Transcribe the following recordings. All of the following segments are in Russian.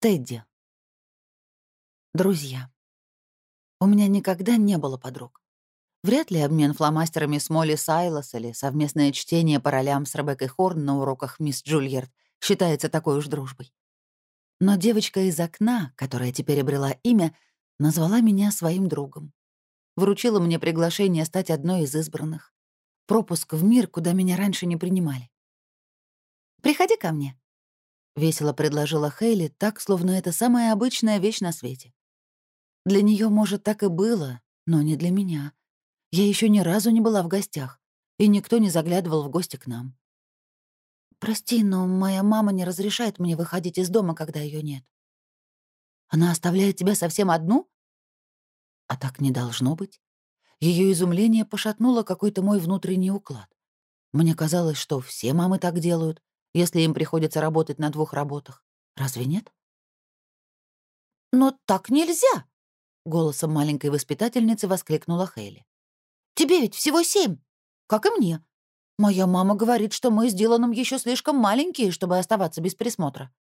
Тедди. Друзья. У меня никогда не было подруг. Вряд ли обмен фломастерами с Молли Сайлос или совместное чтение по ролям с Ребеккой Хорн на уроках мисс Джульярд считается такой уж дружбой. Но девочка из окна, которая теперь обрела имя, назвала меня своим другом. Вручила мне приглашение стать одной из избранных. Пропуск в мир, куда меня раньше не принимали. «Приходи ко мне», весело предложила Хейли, так, словно это самая обычная вещь на свете. Для нее, может, так и было, но не для меня. Я еще ни разу не была в гостях, и никто не заглядывал в гости к нам. «Прости, но моя мама не разрешает мне выходить из дома, когда ее нет». «Она оставляет тебя совсем одну?» «А так не должно быть». Ее изумление пошатнуло какой-то мой внутренний уклад. Мне казалось, что все мамы так делают, если им приходится работать на двух работах. Разве нет? «Но так нельзя!» — голосом маленькой воспитательницы воскликнула Хейли. «Тебе ведь всего семь, как и мне. Моя мама говорит, что мы с Диланом еще слишком маленькие, чтобы оставаться без присмотра».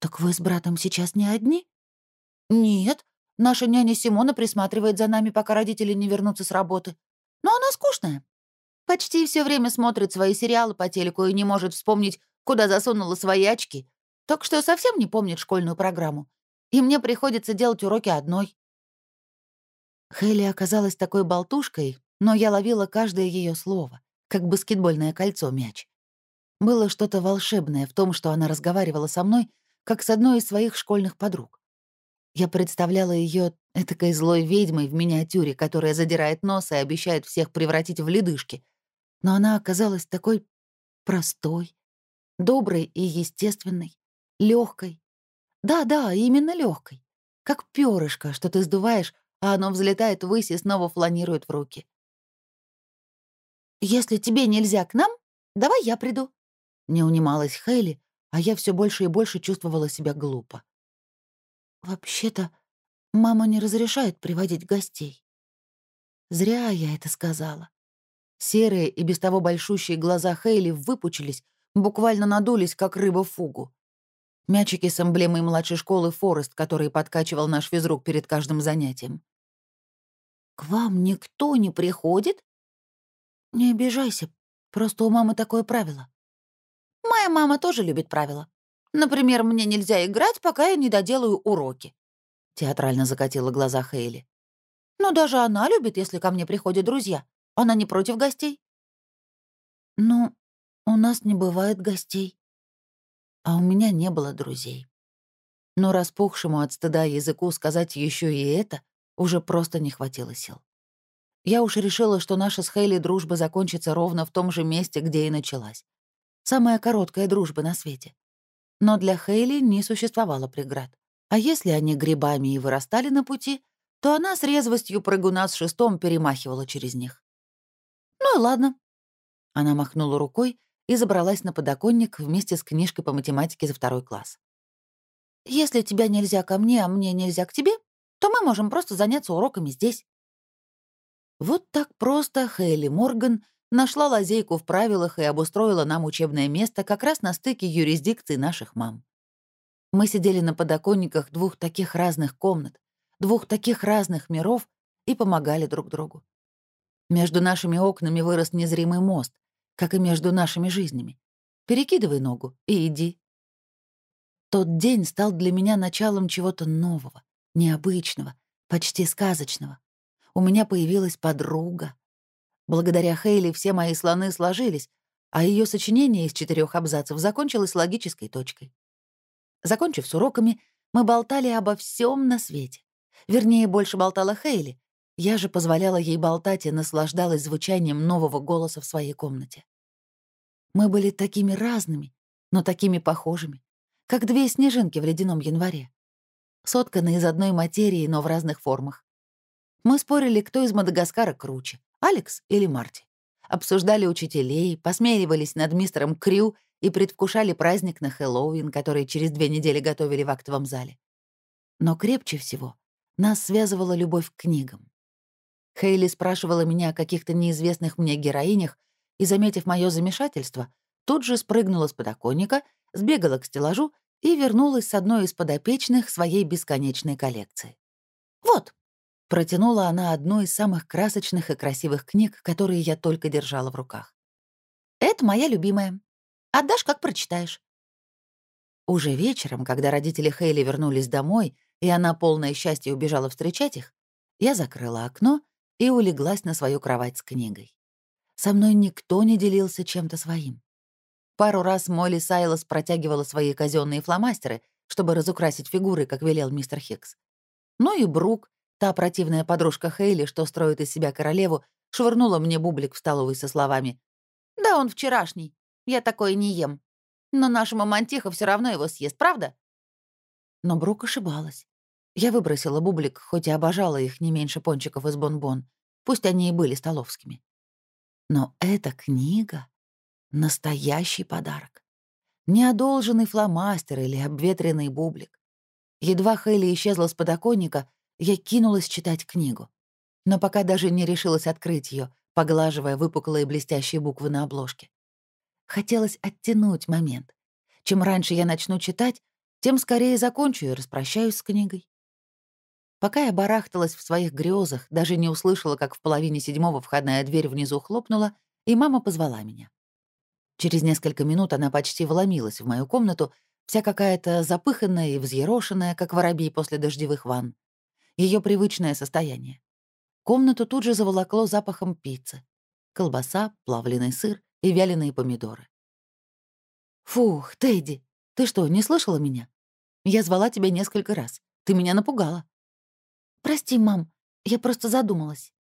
«Так вы с братом сейчас не одни?» «Нет, наша няня Симона присматривает за нами, пока родители не вернутся с работы. Но она скучная. Почти все время смотрит свои сериалы по телеку и не может вспомнить, куда засунула свои очки. Так что совсем не помнит школьную программу. И мне приходится делать уроки одной. Хейли оказалась такой болтушкой, но я ловила каждое ее слово, как баскетбольное кольцо мяч. Было что-то волшебное в том, что она разговаривала со мной, как с одной из своих школьных подруг. Я представляла ее этакой злой ведьмой в миниатюре, которая задирает нос и обещает всех превратить в ледышки — но она оказалась такой простой, доброй и естественной, легкой. Да-да, именно легкой, как перышко, что ты сдуваешь, а оно взлетает ввысь и снова фланирует в руки. «Если тебе нельзя к нам, давай я приду», — не унималась Хейли, а я все больше и больше чувствовала себя глупо. «Вообще-то, мама не разрешает приводить гостей». Зря я это сказала. Серые и без того большущие глаза Хейли выпучились, буквально надулись, как рыба в фугу. Мячики с эмблемой младшей школы «Форест», который подкачивал наш физрук перед каждым занятием. «К вам никто не приходит?» «Не обижайся, просто у мамы такое правило». «Моя мама тоже любит правила. Например, мне нельзя играть, пока я не доделаю уроки», — театрально закатила глаза Хейли. «Но даже она любит, если ко мне приходят друзья. Она не против гостей?» «Ну, у нас не бывает гостей. А у меня не было друзей. Но распухшему от стыда языку сказать еще и это уже просто не хватило сил. Я уж решила, что наша с Хейли дружба закончится ровно в том же месте, где и началась. Самая короткая дружба на свете. Но для Хейли не существовало преград. А если они грибами и вырастали на пути, то она с резвостью прыгуна с шестом перемахивала через них. «Ну и ладно». Она махнула рукой и забралась на подоконник вместе с книжкой по математике за второй класс. «Если тебя нельзя ко мне, а мне нельзя к тебе, то мы можем просто заняться уроками здесь». Вот так просто Хейли Морган нашла лазейку в правилах и обустроила нам учебное место как раз на стыке юрисдикции наших мам. Мы сидели на подоконниках двух таких разных комнат, двух таких разных миров и помогали друг другу. Между нашими окнами вырос незримый мост, как и между нашими жизнями. Перекидывай ногу и иди. Тот день стал для меня началом чего-то нового, необычного, почти сказочного. У меня появилась подруга. Благодаря Хейли все мои слоны сложились, а ее сочинение из четырех абзацев закончилось логической точкой. Закончив с уроками, мы болтали обо всем на свете. Вернее, больше болтала Хейли, я же позволяла ей болтать и наслаждалась звучанием нового голоса в своей комнате. Мы были такими разными, но такими похожими, как две снежинки в ледяном январе. Сотканы из одной материи, но в разных формах. Мы спорили, кто из Мадагаскара круче, Алекс или Марти. Обсуждали учителей, посмеивались над мистером Крю и предвкушали праздник на Хэллоуин, который через две недели готовили в актовом зале. Но крепче всего нас связывала любовь к книгам. Хейли спрашивала меня о каких-то неизвестных мне героинях и, заметив мое замешательство, тут же спрыгнула с подоконника, сбегала к стеллажу и вернулась с одной из подопечных своей бесконечной коллекции. «Вот», — протянула она одну из самых красочных и красивых книг, которые я только держала в руках. «Это моя любимая. Отдашь, как прочитаешь». Уже вечером, когда родители Хейли вернулись домой, и она, полное счастье, убежала встречать их, я закрыла окно и улеглась на свою кровать с книгой. Со мной никто не делился чем-то своим. Пару раз Молли Сайлос протягивала свои казенные фломастеры, чтобы разукрасить фигуры, как велел мистер Хикс. Ну и Брук, та противная подружка Хейли, что строит из себя королеву, швырнула мне бублик в столовой со словами «Да он вчерашний, я такое не ем. Но наша мамантиха все равно его съест, правда?» Но Брук ошибалась. Я выбросила бублик, хоть и обожала их не меньше пончиков из бонбон, пусть они и были столовскими. Но эта книга — настоящий подарок. Неодолженный фломастер или обветренный бублик. Едва Хейли исчезла с подоконника, я кинулась читать книгу. Но пока даже не решилась открыть ее, поглаживая выпуклые блестящие буквы на обложке. Хотелось оттянуть момент. Чем раньше я начну читать, тем скорее закончу и распрощаюсь с книгой. Пока я барахталась в своих грезах, даже не услышала, как в половине седьмого входная дверь внизу хлопнула, и мама позвала меня. Через несколько минут она почти вломилась в мою комнату, вся какая-то запыханная и взъерошенная, как воробей после дождевых ванн. Ее привычное состояние. Комнату тут же заволокло запахом пиццы. Колбаса, плавленый сыр и вяленые помидоры. «Фух, Тедди, ты что, не слышала меня? Я звала тебя несколько раз. Ты меня напугала». «Прости, мам, я просто задумалась».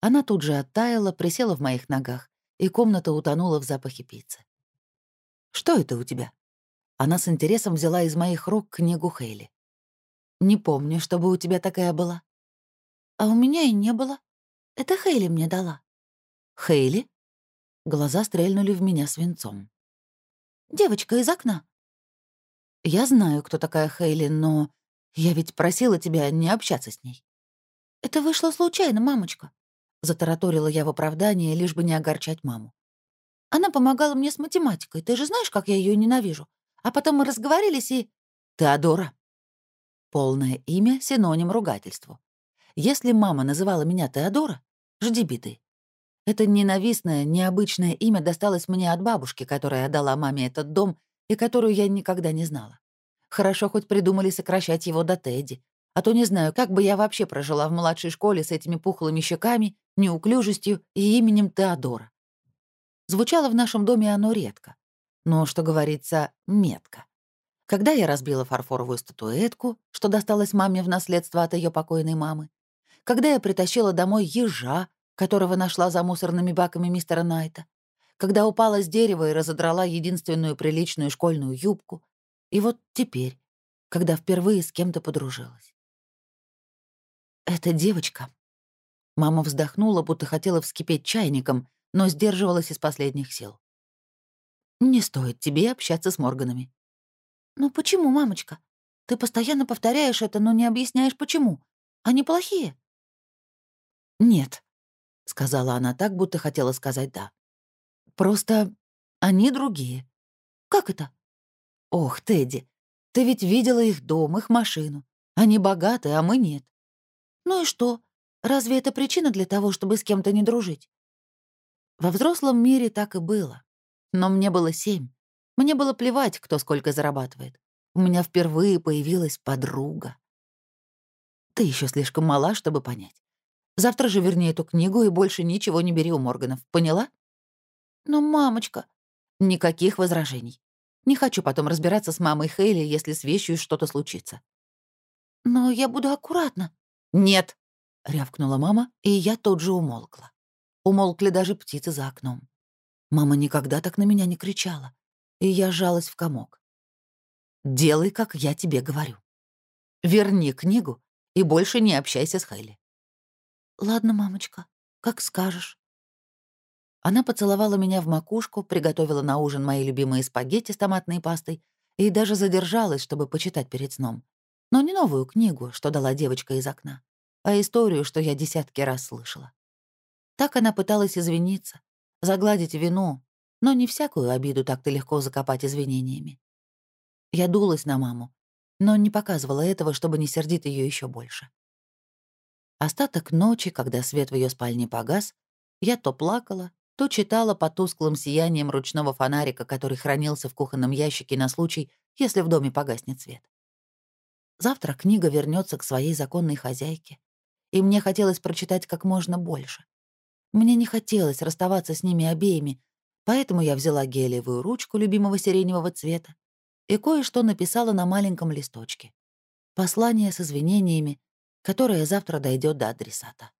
Она тут же оттаяла, присела в моих ногах, и комната утонула в запахе пиццы. «Что это у тебя?» Она с интересом взяла из моих рук книгу Хейли. «Не помню, чтобы у тебя такая была». «А у меня и не было. Это Хейли мне дала». «Хейли?» Глаза стрельнули в меня свинцом. «Девочка из окна». «Я знаю, кто такая Хейли, но я ведь просила тебя не общаться с ней». «Это вышло случайно, мамочка», — затараторила я в оправдание, лишь бы не огорчать маму. «Она помогала мне с математикой, ты же знаешь, как я ее ненавижу. А потом мы разговорились и...» «Теодора». Полное имя — синоним ругательству. Если мама называла меня Теодора, жди беды. Это ненавистное, необычное имя досталось мне от бабушки, которая отдала маме этот дом и которую я никогда не знала. Хорошо хоть придумали сокращать его до Тедди. А то не знаю, как бы я вообще прожила в младшей школе с этими пухлыми щеками, неуклюжестью и именем Теодора. Звучало в нашем доме оно редко. Но, что говорится, метко. Когда я разбила фарфоровую статуэтку, что досталось маме в наследство от ее покойной мамы, когда я притащила домой ежа, которого нашла за мусорными баками мистера Найта, когда упала с дерева и разодрала единственную приличную школьную юбку, и вот теперь, когда впервые с кем-то подружилась. «Эта девочка...» Мама вздохнула, будто хотела вскипеть чайником, но сдерживалась из последних сил. «Не стоит тебе общаться с Морганами». «Ну почему, мамочка? Ты постоянно повторяешь это, но не объясняешь, почему. Они плохие». «Нет», — сказала она так, будто хотела сказать «да». «Просто они другие». «Как это?» «Ох, Тедди, ты ведь видела их дом, их машину. Они богаты, а мы нет». «Ну и что? Разве это причина для того, чтобы с кем-то не дружить?» Во взрослом мире так и было. Но мне было семь. Мне было плевать, кто сколько зарабатывает. У меня впервые появилась подруга. Ты еще слишком мала, чтобы понять. Завтра же верни эту книгу и больше ничего не бери у Морганов. Поняла? Но, мамочка... Никаких возражений. Не хочу потом разбираться с мамой Хейли, если с вещью что-то случится. «Но я буду аккуратна». «Нет», — рявкнула мама, и я тут же умолкла. Умолкли даже птицы за окном. Мама никогда так на меня не кричала, и я жалась в комок. «Делай, как я тебе говорю. Верни книгу и больше не общайся с Хейли». «Ладно, мамочка, как скажешь». Она поцеловала меня в макушку, приготовила на ужин мои любимые спагетти с томатной пастой и даже задержалась, чтобы почитать перед сном. Но не новую книгу, что дала девочка из окна, а историю, что я десятки раз слышала. Так она пыталась извиниться, загладить вину, но не всякую обиду так-то легко закопать извинениями. Я дулась на маму, но не показывала этого, чтобы не сердить ее еще больше. Остаток ночи, когда свет в ее спальне погас, я то плакала, то читала по тусклым сиянием ручного фонарика, который хранился в кухонном ящике на случай, если в доме погаснет свет. Завтра книга вернется к своей законной хозяйке, и мне хотелось прочитать как можно больше. Мне не хотелось расставаться с ними обеими, поэтому я взяла гелевую ручку любимого сиреневого цвета и кое-что написала на маленьком листочке. Послание с извинениями, которое завтра дойдет до адресата.